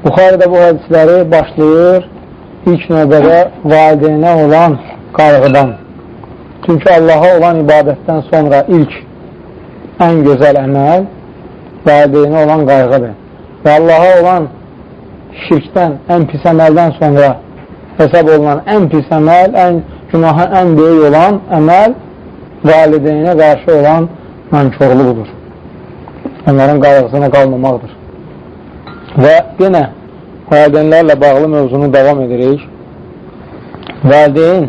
Buxarədə bu hədisləri başlayır ilk növbədə valideynə olan qayğıdan. Çünki Allaha olan ibadətdən sonra ilk ən gözəl əməl valideynə olan qayğıdır. Və Allaha olan şirkdən, ən pis əməldən sonra hesab olunan ən pis əməl, ən günaha ən böyük olan əməl valideynə qarşı olan nankörlüqdur. Onların qayğısına qalmamaqdır. Və yenə valideynlərlə bağlı mövzunu davam edirik. Valideyn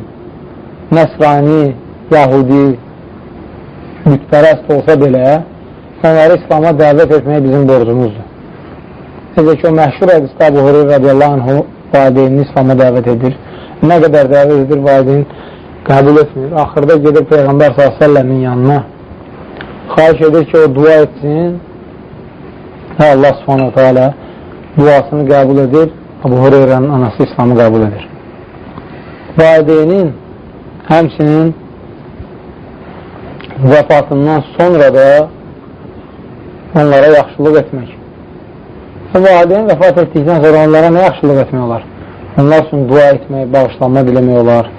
nəsrani, yahudi, mütpərəst olsa belə onları İslama dəvət etmək bizim borcumuzdur. Necə ki, o məşhur hədisdə Abu Hureyr radiyallahu anhu valideynini İslama dəvət edir. Nə qədər dəvət edir, valideyn qəbul etmir. Axırda gedir Peyğəmbər s.ə.v-in yanına. Xahiş edir ki, o dua etsin. Və Allah s.ə.v duasını qəbul edir. Abu Hureyranın anası İslamı qəbul edir. Valideynin həmsinin vəfatından sonra da onlara yaxşılıq etmək. Valideyn vəfat etdikdən sonra onlara nə yaxşılıq etmək olar? Onlar üçün dua etmək, bağışlanma diləmək olar.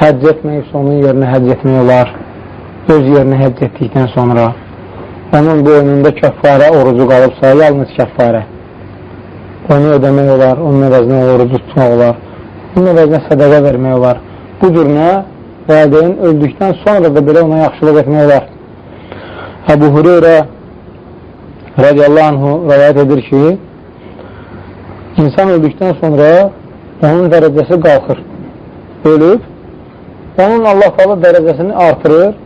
Həcc etmək, onun yerinə həcc etmək olar. Öz yerinə həcc etdikdən sonra onun boynunda kəffarə orucu qalıbsa, yalnız kəffarə onu ödəmək olar, onun əvəzinə orucu tutmaq olar, onun əvəzinə sədəqə vermək olar. Bu cür nə? Valideyn öldükdən sonra da belə ona yaxşılıq etmək olar. Əbu Hüreyrə radiyallahu anhu rəvayət edir ki, insan öldükdən sonra onun dərəcəsi qalxır. Ölüb, onun Allah falı dərəcəsini artırır.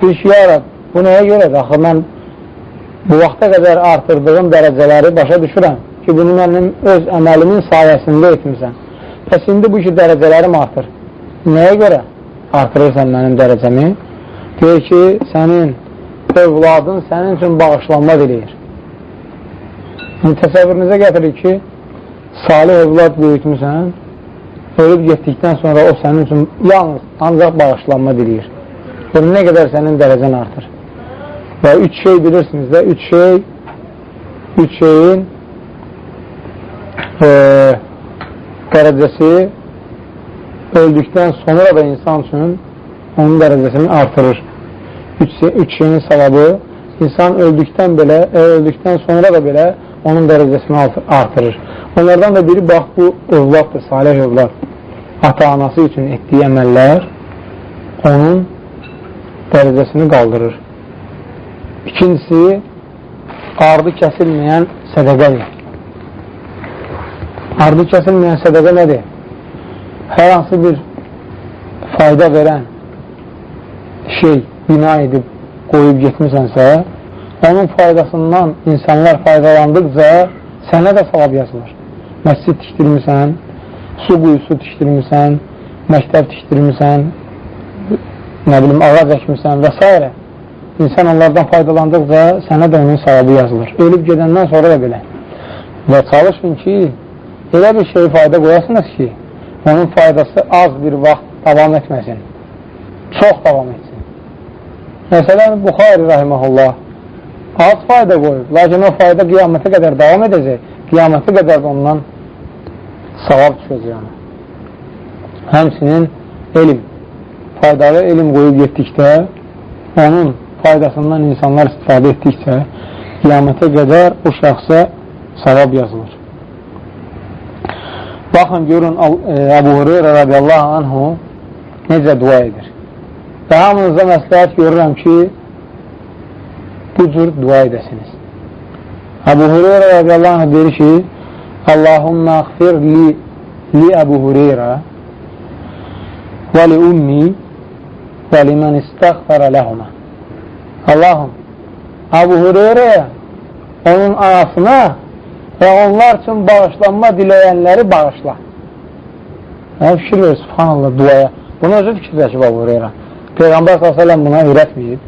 Bir ki, ya Rab, bu nəyə görədir? Axı, mən bu vaxta qədər artırdığım dərəcələri başa düşürəm ki, bunu mənim öz əməlimin sayəsində etmirsən. Bəs indi bu ki, dərəcələrim artır. Nəyə görə artırırsan mənim dərəcəmi? Deyir ki, sənin övladın sənin üçün bağışlanma diləyir. Yəni, təsəvvürünüzə gətirir ki, salih övlad böyütmüsən, ölüb getdikdən sonra o sənin üçün yalnız ancaq bağışlanma diləyir. Yəni, nə qədər sənin dərəcən artır. Və üç şey bilirsiniz də, üç şey, üç şeyin e, dərəcəsi öldükdən sonra da insan üçün onun dərəcəsini artırır. Üç, üç şeyin savabı insan öldükdən belə, e, öldükdən sonra da belə onun dərəcəsini artırır. Onlardan da biri bax bu övladdır, salih övlad. Ata-anası üçün etdiyi əməllər onun dərəcəsini qaldırır. İkincisi, ardı kəsilməyən sədəqədir. Ardı kəsilməyən sədəqə nədir? Hər hansı bir fayda verən şey bina edib qoyub getmisənsə, onun faydasından insanlar faydalandıqca sənə də savab yazılır. Məscid tikdirmirsən, su quyusu tikdirmirsən, məktəb tikdirmirsən, nə bilim, ağac əkmirsən və s. İnsan onlardan faydalandıqca sənə də onun savabı yazılır. Ölüb gedəndən sonra da belə. Və çalışın ki, elə bir şey fayda qoyasınız ki, onun faydası az bir vaxt davam etməsin, çox davam etsin. Məsələn, Buxari rahiməhullah az fayda qoyub, lakin o fayda qiyamətə qədər davam edəcək, qiyamətə qədər ondan savab düşəcək ona. Həmsinin elm, faydalı elm qoyub getdikdə, onun faydasından insanlar istifadə etdikcə, qiyamətə qədər o şəxsə savab yazılır. Baxın, görün, Əbu Hureyra radiyallahu anhu necə dua edir. Və hamınıza məsləhət görürəm ki, bu cür dua edəsiniz. Əbu Hureyra radiyallahu anhu deyir ki, Allahumma əxfir li, li Əbu Hureyra və li ummi və li mən istəxfərə ləhumə. Allahım, Əbu Hureyra onun anasına və onlar üçün bağışlanma diləyənləri bağışla. Yəni, fikir verir, subhanallah, duaya. Bunu özü fikirləşib Hureyra. Peyğəmbər s.ə.v buna öyrətməyib.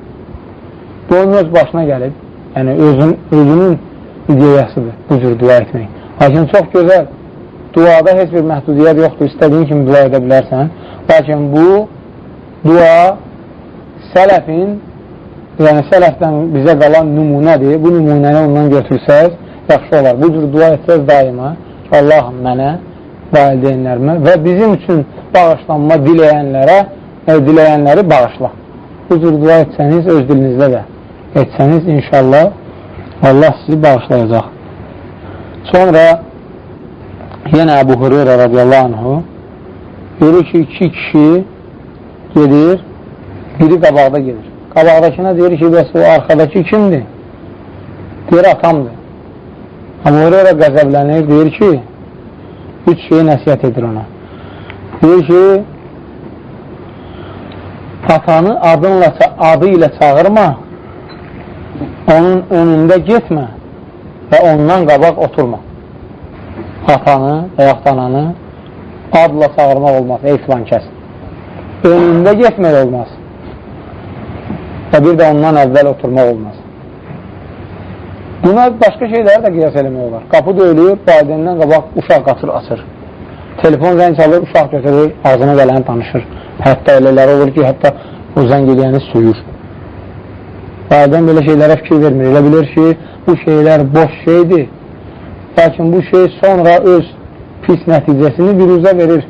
Bu onun öz başına gəlib. Yəni, özün, özünün ideyasıdır bu cür dua etmək. Lakin çox gözəl, duada heç bir məhdudiyyət yoxdur, istədiyin kimi dua edə bilərsən. Lakin bu dua sələfin, yəni sələfdən bizə qalan nümunədir. Bu nümunəni ondan götürsəz, yaxşı olar. Bu cür dua etsəz daima Allahım mənə, valideynlərimə və bizim üçün bağışlanma diləyənlərə, e, diləyənləri bağışla. Bu cür dua etsəniz, öz dilinizdə də etsəniz, inşallah Allah sizi bağışlayacaq. Sonra yenə Əbu Hüreyra radiyallahu anhu görür ki, iki kişi gedir, biri qabaqda gedir. Qabaqdakına deyir ki, bəs o arxadakı kimdir? Deyir, atamdır. Amma oraya qəzəblənir, deyir ki, üç şeyi nəsiyyət edir ona. Deyir ki, atanı adınla, adı ilə çağırma, onun önündə getmə və ondan qabaq oturma. Atanı və yaxud ananı adla çağırmaq olmaz, ey filan kəs. Önündə getmək olmaz və bir də ondan əvvəl oturmaq olmaz. Buna başqa şeyləri də qiyas eləmək olar. Qapı döyülür, valideyndən qabaq uşaq qatır, açır. Telefon zəng çalır, uşaq götürür, ağzına gələni danışır. Hətta elələri olur ki, hətta o zəng eləyəni suyur. Valideyn belə şeylərə fikir vermir. Elə bilir ki, bu şeylər boş şeydir. Lakin bu şey sonra öz pis nəticəsini biruzə verir,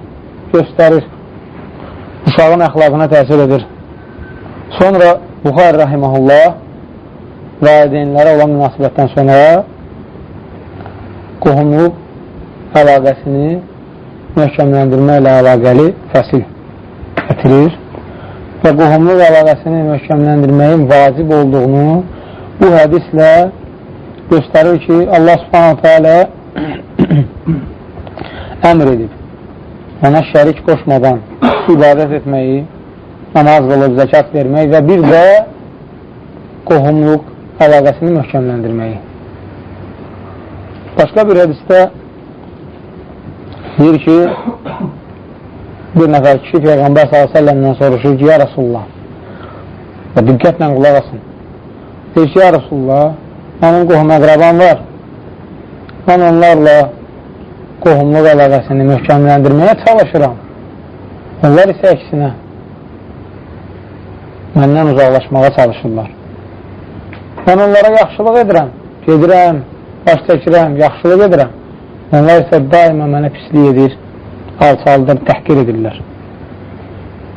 göstərir. Uşağın əxlaqına təsir edir. Sonra Buxar Rahiməhullah valideynlərə olan münasibətdən sonra qohumluq əlaqəsini möhkəmləndirmə ilə əlaqəli fəsil gətirir və qohumluq əlaqəsini möhkəmləndirməyin vacib olduğunu bu hədislə göstərir ki, Allah subhanətə alə əmr edib ona şərik qoşmadan ibadət etməyi namaz qılıb, zəkat vermək və bir də qohumluq əlaqəsini möhkəmləndirməyi. Başqa bir hədisdə deyir ki, bir nəfər kişi Peyğəmbər s.ə.v-dən soruşur ki, ya Rasulullah, və diqqətlə qulaq asın. Deyir ki, ya Rasulullah, mənim qohum əqrəbam var, mən onlarla qohumluq əlaqəsini möhkəmləndirməyə çalışıram. Onlar isə əksinə məndən uzaqlaşmağa çalışırlar. Mən onlara yaxşılıq edirəm, gedirəm, baş çəkirəm, yaxşılıq edirəm. Onlar isə daima mənə pislik edir, alçaldır, təhqir edirlər.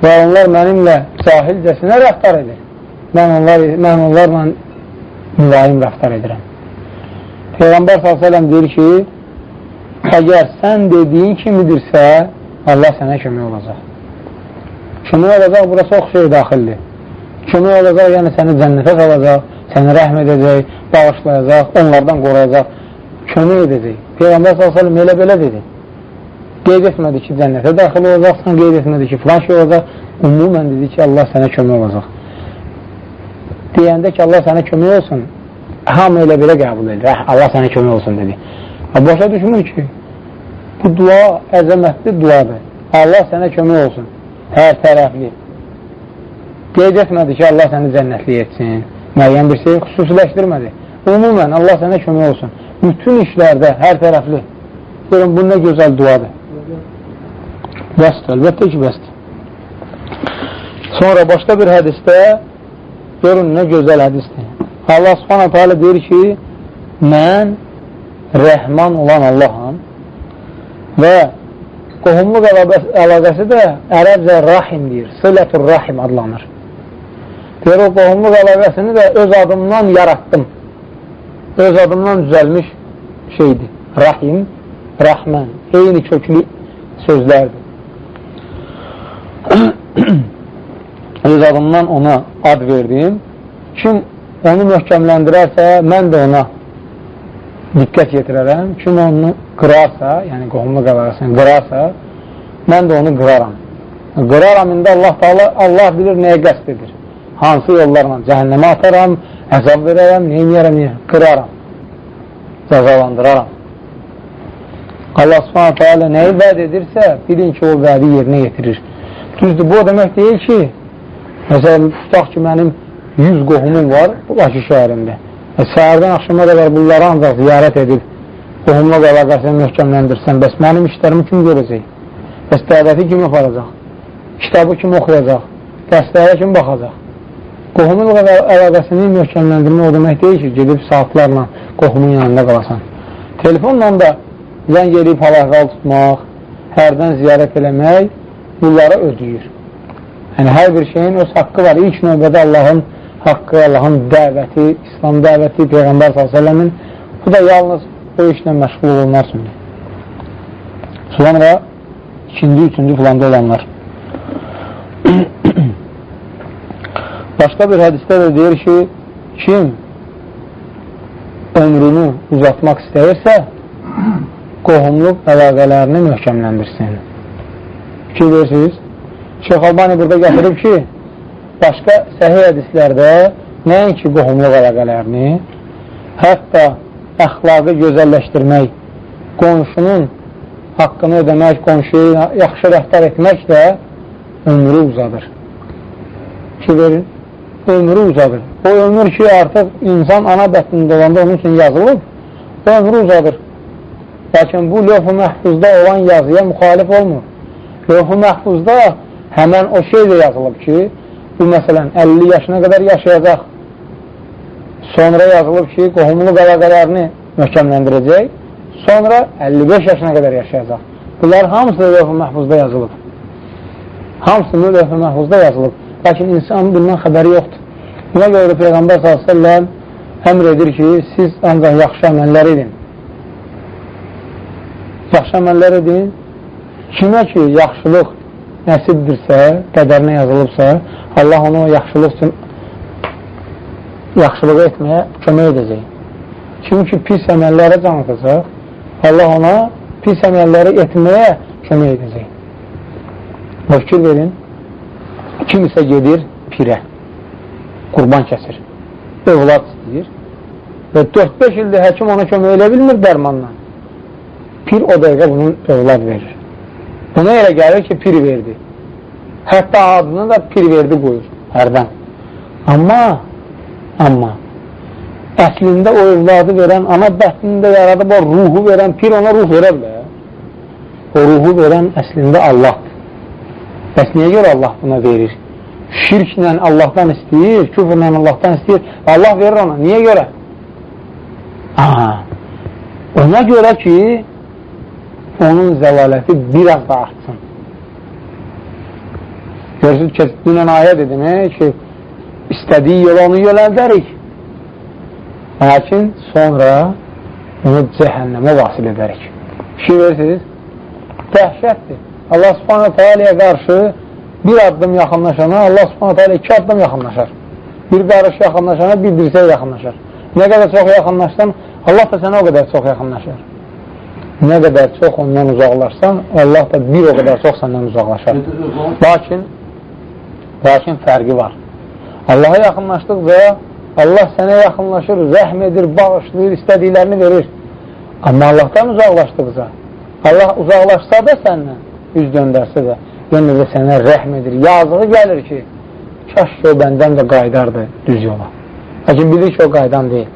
Və onlar mənimlə cahilcəsinə rəftar edir. Mən, onlar, mən onlarla mülayim rəftar edirəm. Peyğəmbər s.ə.v deyir ki, əgər sən dediyin kimidirsə, Allah sənə kömək olacaq. Kömək olacaq, burası oxşaya daxildir kömək olacaq, yəni səni cənnətə salacaq, səni rəhm edəcək, bağışlayacaq, onlardan qoruyacaq, kömək edəcək. Peyğəmbər s.ə.v elə belə dedi. Qeyd etmədi ki, cənnətə daxil olacaqsan, qeyd etmədi ki, filan şey olacaq. Ümumən dedi ki, Allah sənə kömək olacaq. Deyəndə ki, Allah sənə kömək olsun, hamı elə belə qəbul edir. Allah sənə kömək olsun dedi. Başa düşmür ki, bu dua əzəmətli duadır. Allah sənə kömək olsun. Hər tərəfli. Qeyd etmədi ki, Allah səni cənnətli etsin. Müəyyən bir şey xüsusiləşdirmədi. Umumən, Allah sənə kömək olsun. Bütün işlərdə, hər tərəfli. Görün, bu nə gözəl duadır. Bəsdir, əlbəttə ki, bəsdir. Sonra başqa bir hədisdə görün, nə gözəl hədisdir. Allah subhanətə alə deyir ki, mən rəhman olan Allaham və qohumluq əlaqəsi də ərəbcə rahim deyir, sılətur rahim adlanır. Deyir, o qohumluq əlaqəsini də öz adımdan yaratdım. Öz adımdan düzəlmiş şeydir. Rahim, Rəhmən, eyni köklü sözlərdir. öz adımdan ona ad verdim. Kim onu möhkəmləndirərsə, mən də ona diqqət yetirərəm. Kim onu qırarsa, yəni qohumluq əlaqəsini qırarsa, mən də onu qıraram. Qıraram indi Allah, Allah bilir nəyə qəst edir hansı yollarla cəhənnəmə ataram, əzab verərəm, neyniyərəm, qıraram, cəzalandıraram. Allah subhanətə alə nəyi vəd edirsə, bilin ki, o vədi yerinə yetirir. Düzdür, bu o demək deyil ki, məsələn, tutaq ki, mənim 100 qohumum var Bakı şəhərində. E, səhərdən axşama qədər bunları ancaq ziyarət edib, qohumluq əlaqəsini möhkəmləndirsən, bəs mənim işlərimi kim görəcək? Bəs dəvəti kim aparacaq? Kitabı kim oxuyacaq? Dəstəyə kim baxacaq? Qohumluq əlaqəsini möhkəmləndirmə o demək deyil ki, gedib saatlarla qohumun yanında qalasan. Telefonla da zəng eləyib hal-əhval tutmaq, hərdən ziyarət eləmək bunlara ödəyir. Yəni, hər bir şeyin öz haqqı var. İlk növbədə Allahın haqqı, Allahın dəvəti, İslam dəvəti, Peyğəmbər s.ə.v-in bu da yalnız o işlə məşğul olunlar üçün. Sonra ikinci, üçüncü planda olanlar. Başqa bir hədisdə də deyir ki, kim ömrünü uzatmaq istəyirsə, qohumluq əlaqələrini möhkəmləndirsin. Fikir verirsiniz? Şeyx Albani burada gətirib ki, başqa səhih hədislərdə nəinki qohumluq əlaqələrini, hətta əxlaqı gözəlləşdirmək, qonşunun haqqını ödəmək, qonşuyu yaxşı rəftar etmək də ömrü uzadır. Ki verin, ömrü uzadır. O ömür ki, artıq insan ana bətnində olanda onun üçün yazılıb, o ömrü uzadır. Lakin bu lövh-ü məhfuzda olan yazıya müxalif olmur. Lövh-ü məhfuzda həmən o şey də yazılıb ki, bu məsələn 50 yaşına qədər yaşayacaq. Sonra yazılıb ki, qohumluq əlaqələrini möhkəmləndirəcək. Sonra 55 yaşına qədər yaşayacaq. Bunlar hamısı lövh-ü məhfuzda yazılıb. Hamısı lövh-ü məhfuzda yazılıb. Lakin insan bundan xəbəri yoxdur. Buna görə də Peyğəmbər s.ə.v əmr edir ki, siz ancaq yaxşı əməllər edin. Yaxşı əməllər edin. Kimə ki, yaxşılıq nəsibdirsə, qədərinə yazılıbsa, Allah onu yaxşılıq üçün yaxşılığı etməyə kömək edəcək. Kim ki, pis əməllərə can atacaq, Allah ona pis əməlləri etməyə kömək edəcək. Fikir verin, kim isə gedir pirə, qurban kəsir, övlad istəyir və 4-5 ildə həkim ona kömək elə bilmir dərmanla. Pir o dəqiqə bunun övlad verir. Buna elə gəlir ki, pir verdi. Hətta adını da pir verdi qoyur, hərdən. Amma, amma, əslində o övladı verən, ana bətnində yaradıb o ruhu verən, pir ona ruh verə bilər. O ruhu verən əslində Allahdır. Bəs niyə görə Allah buna verir? Şirklə Allahdan istəyir, küfrlə Allahdan istəyir. Allah verir ona. Niyə görə? Aha, ona görə ki, onun zəlaləti biraz da artsın. Görürsünüz ki, dünən ayə dedim ki, istədiyi yola onu yönəldərik. Lakin sonra onu cəhənnəmə vasil edərik. Fikir verirsiniz? Dəhşətdir. Allah subhanə tealəyə qarşı bir addım yaxınlaşana Allah subhanə tealə iki addım yaxınlaşar. Bir qarış yaxınlaşana bir dirsək yaxınlaşar. Nə qədər çox yaxınlaşsan, Allah da sənə o qədər çox yaxınlaşar. Nə qədər çox ondan uzaqlaşsan, Allah da bir o qədər çox səndən uzaqlaşar. Lakin, lakin fərqi var. Allaha yaxınlaşdıqca Allah sənə yaxınlaşır, rəhm edir, bağışlayır, istədiklərini verir. Amma Allahdan uzaqlaşdıqca, Allah uzaqlaşsa da səndən, üz döndərsə də, yenə də sənə rəhm edir. Yazığı gəlir ki, kaş ki o bəndən də qaydardı düz yola. Lakin bilir ki, o qaydan deyil.